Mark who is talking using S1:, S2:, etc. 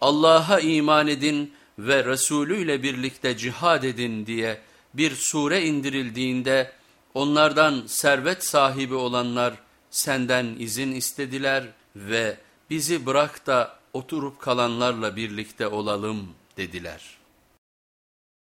S1: Allah'a iman edin ve Resulü ile birlikte cihad edin diye bir sure indirildiğinde onlardan servet sahibi olanlar senden izin istediler ve bizi bırak da oturup kalanlarla birlikte olalım dediler.''